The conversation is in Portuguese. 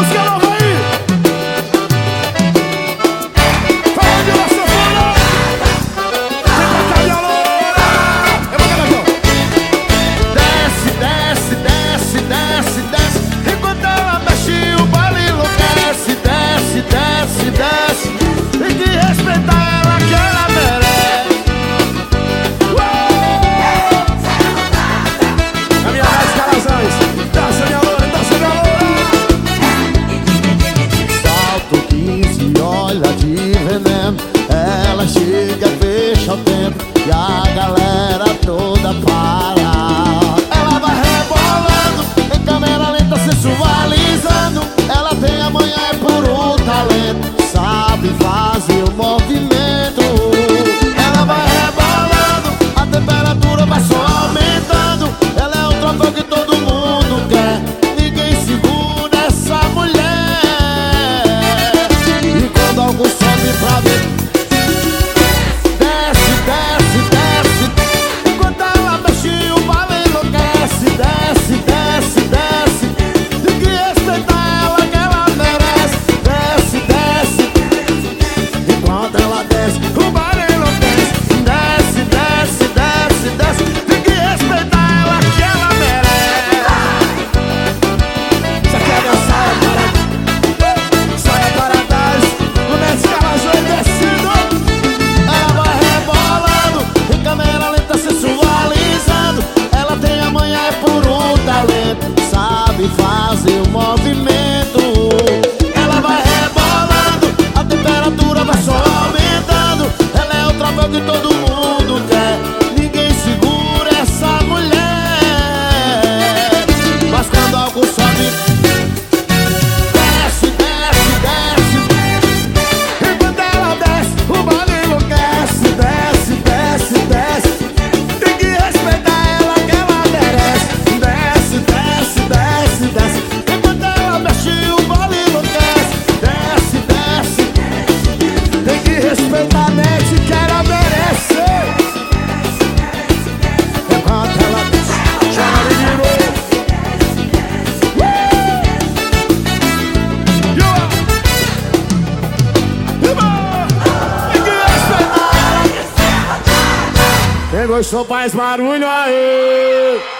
Buscando ela chega, fecha o tempo e a Por puro talento, sabe fazer o movimento. Ela vai rebolando, a temperatura vai só aumentando. Ela é o troféu de todo mundo. Quem gostou faz barulho aí!